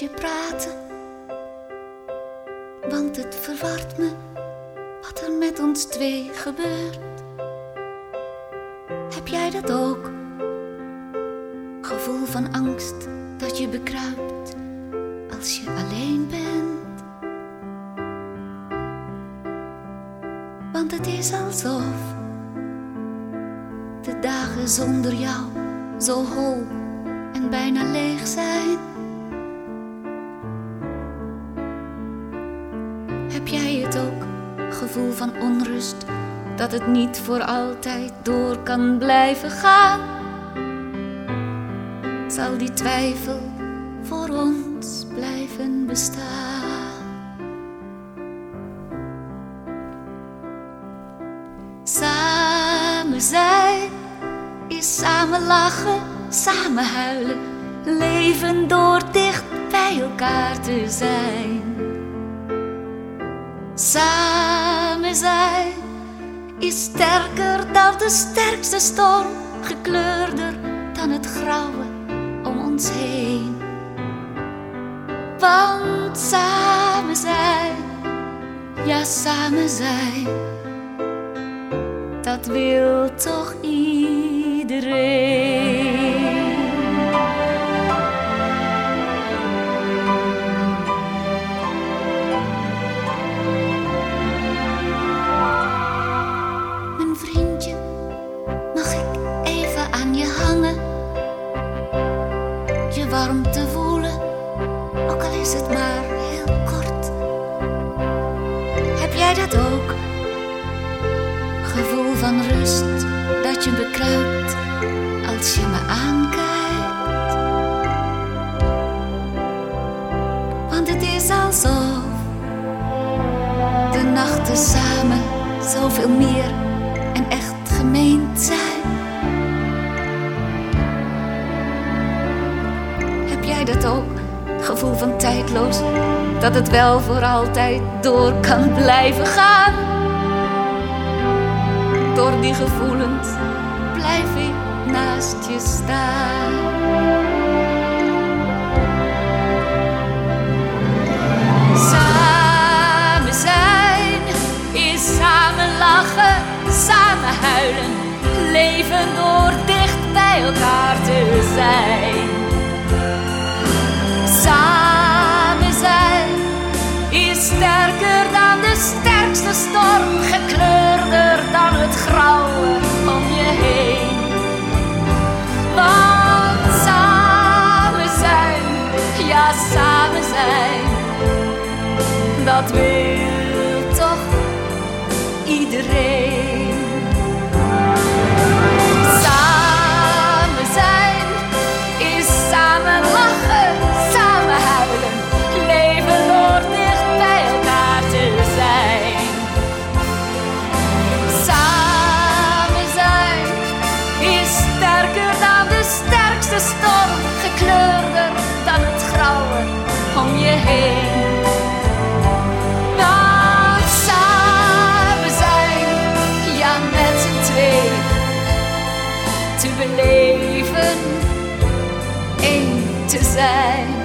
Je praten, want het verwart me wat er met ons twee gebeurt. Heb jij dat ook? Gevoel van angst dat je bekruipt als je alleen bent. Want het is alsof de dagen zonder jou zo hol en bijna leeg zijn. Gevoel van onrust, dat het niet voor altijd door kan blijven gaan? Zal die twijfel voor ons blijven bestaan? Samen zijn is samen lachen, samen huilen, leven door dicht bij elkaar te zijn. Samen zijn is sterker dan de sterkste storm, gekleurder dan het grauwe om ons heen. Want samen zijn, ja samen zijn, dat wil toch iedereen. Je warmte voelen, ook al is het maar heel kort. Heb jij dat ook? Gevoel van rust dat je bekruipt als je me aankijkt. Want het is alsof de nachten samen zoveel meer Gevoel van tijdloos, dat het wel voor altijd door kan blijven gaan. Door die gevoelens blijf ik naast je staan. Samen zijn is samen lachen, samen huilen, leven door dicht bij elkaar dat wil toch iedereen. Samen zijn is samen lachen, samen huilen, leven door dicht bij elkaar te zijn. Samen zijn is sterker dan de sterkste storm, gekleurder dan het grauwe om je heen. Te beleven, één te zijn.